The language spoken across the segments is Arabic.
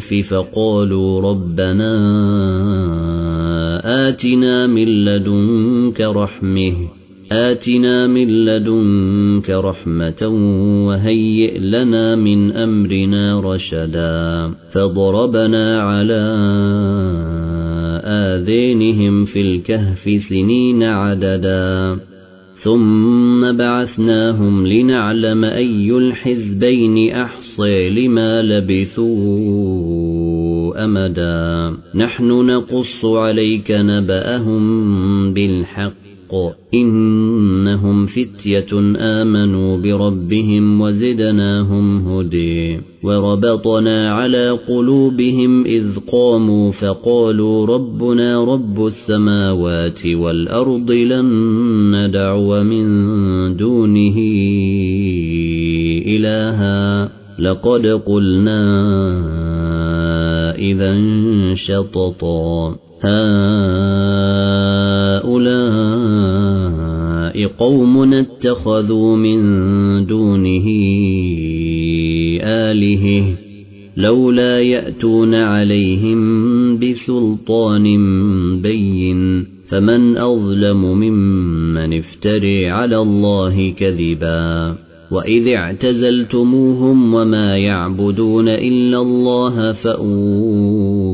فقالوا ربنا آتنا من لدنك رحمة آتنا من لدنك رحمة وهيئ لنا من أمرنا رشدا فضربنا على آذينهم في الكهف سنين عددا. ثم بعثناهم لنعلم أي الحزبين أحصي لما لبثوا أمدا نحن نقص عليك نبأهم بالحق إنهم فتية آمنوا بربهم وزدناهم هدي وربطنا على قلوبهم إذ قاموا فقالوا ربنا رب السماوات والأرض لن ندعو من دونه إلها. لقد قلنا إذا شططا هؤلاء قوم اتخذوا من دونه آله لولا يأتون عليهم بسلطان بين فمن أظلم ممن افتري على الله كذبا وإذ اعتزلتموهم وما يعبدون إلا الله فأووا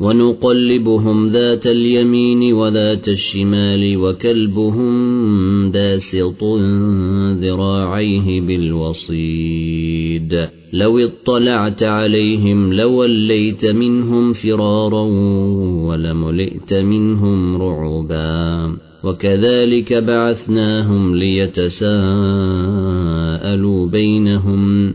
ونقلبهم ذات اليمين وذات الشمال وكلبهم باسط ذراعيه بالوصيد. لو اطلعت عليهم لوليت منهم فرارا ولملئت منهم رعبا. وكذلك بعثناهم ليتساءلوا بينهم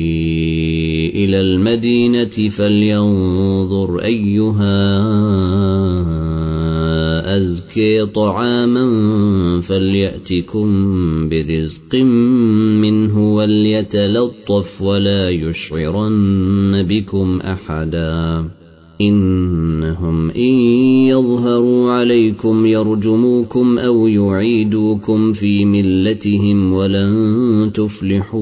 إلى المدينة فلينظر أيها أزكي طعاما فليأتكم برزق منه وليتلطف ولا يشعرن بكم أحدا. إنهم إن يظهروا عليكم يرجموكم أو يعيدوكم في ملتهم ولن تفلحوا.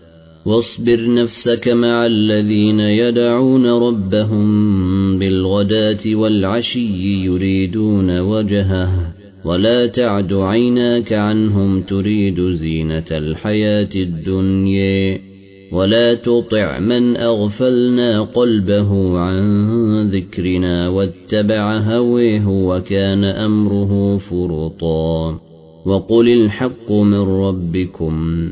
واصبر نفسك مع الذين يدعون ربهم بالغداة والعشي يريدون وجهه ولا تعد عيناك عنهم تريد زينة الحياة الدنيا ولا تطع من أغفلنا قلبه عن ذكرنا واتبع هويه وكان أمره فرطا وقل الحق من ربكم.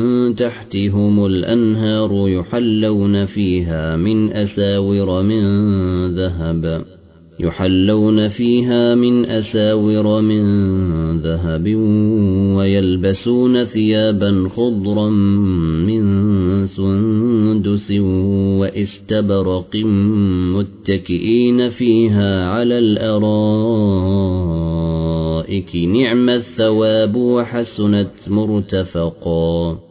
تحتهم الأنهار يحلون فيها من أساور من ذهب. يحلون فيها من أساور من ذهب ويلبسون ثيابا خضرا من سندس واستبرق متكئين فيها على الأرائك. نعم الثواب وحسنت مرتفقا.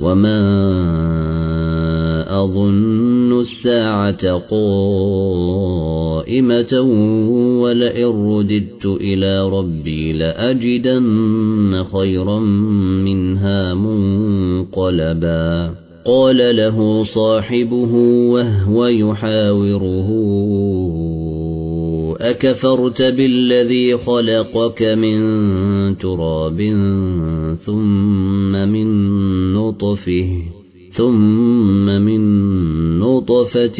وما أظن الساعة قائمة ولئن رددت إلى ربي لأجدن خيرا منها منقلبا قال له صاحبه وهو يحاوره أكفرت بالذي خلقك من تراب ثم من نطفه ثم من نطفة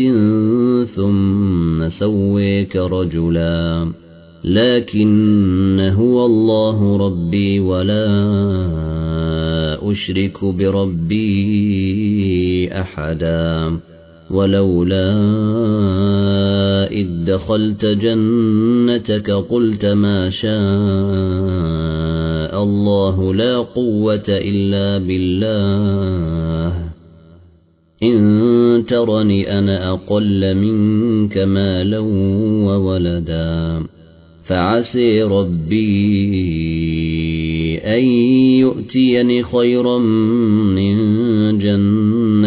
ثم سويك رجلا. لكن هو الله ربي ولا أشرك بربي أحدا. ولولا إذ دخلت جنتك قلت ما شاء الله لا قوة إلا بالله. إن ترني أنا أقل منك مالا وولدا فعسي ربي أن يؤتيني خيرا من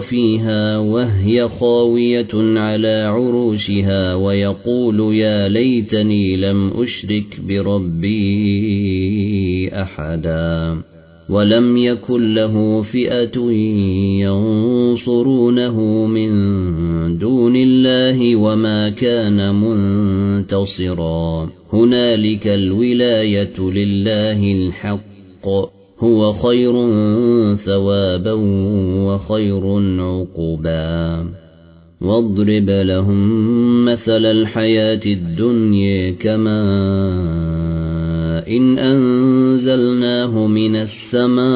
فيها وهي خاوية على عروشها ويقول يا ليتني لم أشرك بربي أحدا ولم يكن له فئة ينصرونه من دون الله وما كان منتصرا. هنالك الولاية لله الحق. هو خير ثوابا وخير عقبا. واضرب لهم مثل الحياة الدنيا كماء إن أنزلناه من السماء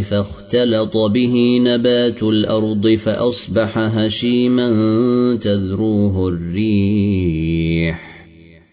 فاختلط به نبات الأرض فأصبح هشيما تذروه الريح.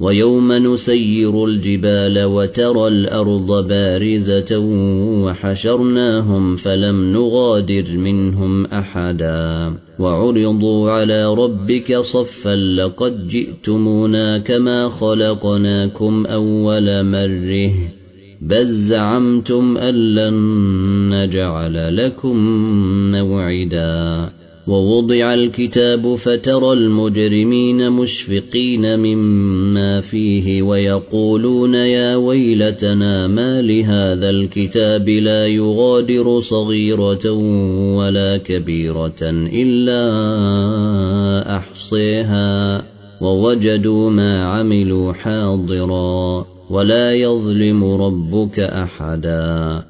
ويوم نسير الجبال وترى الأرض بارزة وحشرناهم فلم نغادر منهم أحدا وعرضوا على ربك صفا لقد جئتمونا كما خلقناكم أول مرة بل زعمتم أن لن نجعل لكم موعدا ووضع الكتاب فترى المجرمين مشفقين مما فيه ويقولون يا ويلتنا ما لهذا الكتاب لا يغادر صغيرة ولا كبيرة إلا أحصيها ووجدوا ما عملوا حاضرا ولا يظلم ربك أحدا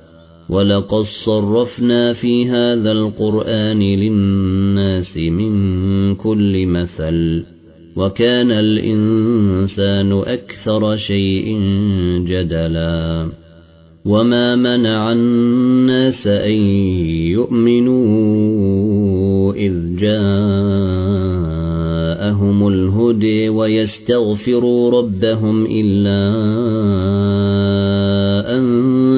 ولقد صرفنا في هذا القرآن للناس من كل مثل وكان الإنسان أكثر شيء جدلا. وما منع الناس أن يؤمنوا إذ جاءهم الهدي ويستغفروا ربهم إلا أن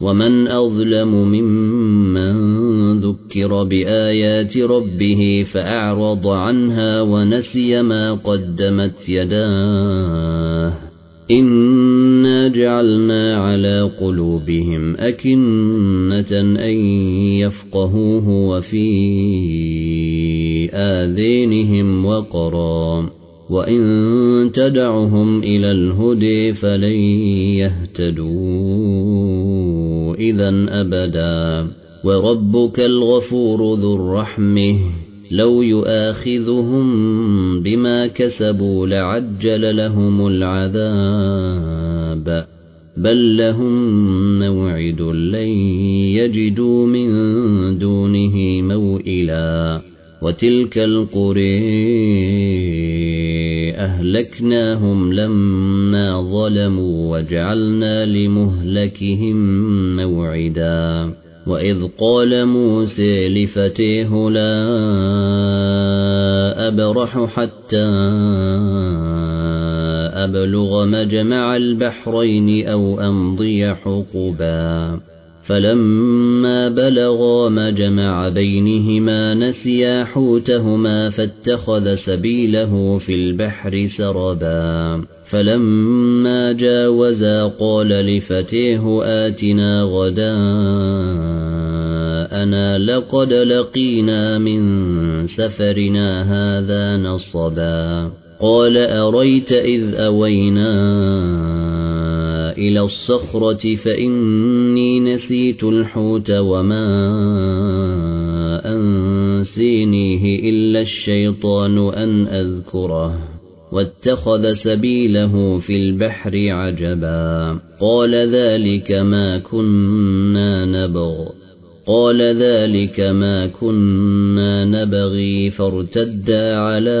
ومن أظلم ممن ذكر بآيات ربه فأعرض عنها ونسي ما قدمت يداه إنا جعلنا على قلوبهم أكنة أن يفقهوه وفي آذينهم وقرا وإن تدعهم إلى الهدي فلن يهتدوا إذا أبدا وربك الغفور ذو الرحمه لو يؤاخذهم بما كسبوا لعجل لهم العذاب بل لهم موعد لن يجدوا من دونه موئلا وتلك القري أهلكناهم لما ظلموا وجعلنا لمهلكهم موعدا. وإذ قال موسى لفتيه لا أبرح حتى أبلغ مجمع البحرين أو أمضي حقبا. فلما بلغا مجمع بينهما نسيا حوتهما فاتخذ سبيله في البحر سربا. فلما جاوزا قال لفتيه آتنا غداءنا لقد لقينا من سفرنا هذا نصبا. قال أريت إذ أوينا إلى الصخرة فإني نسيت الحوت وما أنسينيه إلا الشيطان أن أذكره. واتخذ سبيله في البحر عجبا. قال ذلك ما كنا نبغ. قال ذلك ما كنا نبغي فارتدا على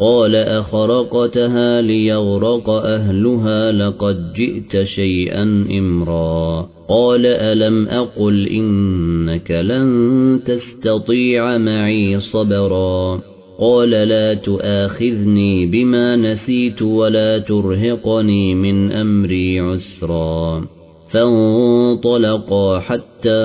قال أخرقتها ليغرق أهلها لقد جئت شيئا إمرا. قال ألم أقل إنك لن تستطيع معي صبرا. قال لا تؤاخذني بما نسيت ولا ترهقني من أمري عسرا. فانطلقا حتى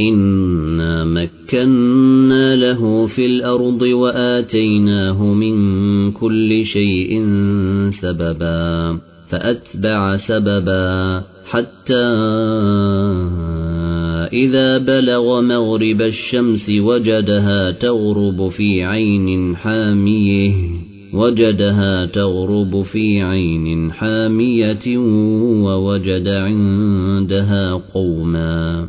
إنا مكنا له في الأرض وآتيناه من كل شيء سببا فأتبع سببا حتى إذا بلغ مغرب الشمس وجدها تغرب في عين حاميه وجدها تغرب في عين حامية ووجد عندها قوما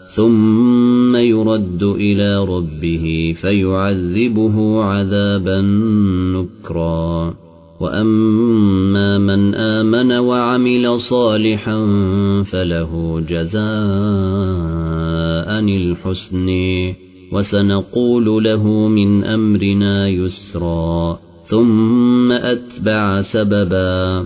ثم يرد إلى ربه فيعذبه عذابا نكرا وأما من آمن وعمل صالحا فله جزاء الحسن وسنقول له من أمرنا يسرا ثم أتبع سببا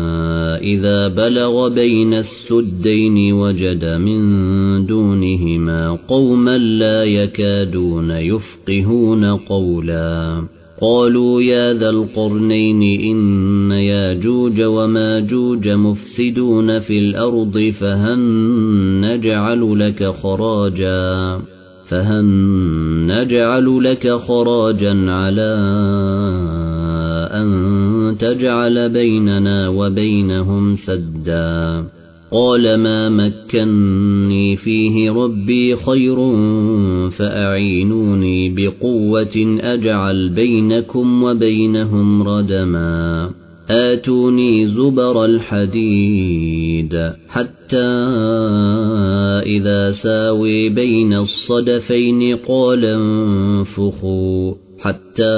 إذا بلغ بين السدين وجد من دونهما قوما لا يكادون يفقهون قولا. قالوا يا ذا القرنين إن ياجوج وماجوج مفسدون في الأرض فهل نجعل لك خراجا فهل نجعل لك خراجا على أن تجعل بيننا وبينهم سدا. قال ما مكني فيه ربي خير فأعينوني بقوة أجعل بينكم وبينهم ردما. آتوني زبر الحديد حتى إذا ساوي بين الصدفين قال انفخوا حتى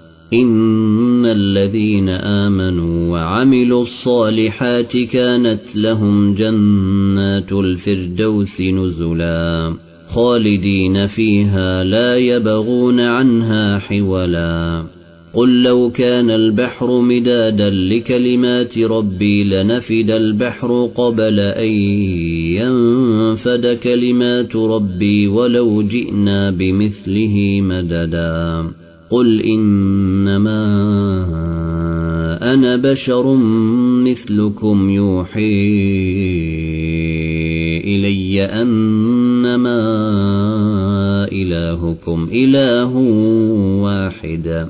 إن الذين آمنوا وعملوا الصالحات كانت لهم جنات الفردوس نزلا خالدين فيها لا يبغون عنها حولا قل لو كان البحر مدادا لكلمات ربي لنفد البحر قبل أن ينفد كلمات ربي ولو جئنا بمثله مددا قل إنما أنا بشر مثلكم يوحي إلي أنما إلهكم إله واحد